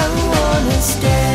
I wanna stay.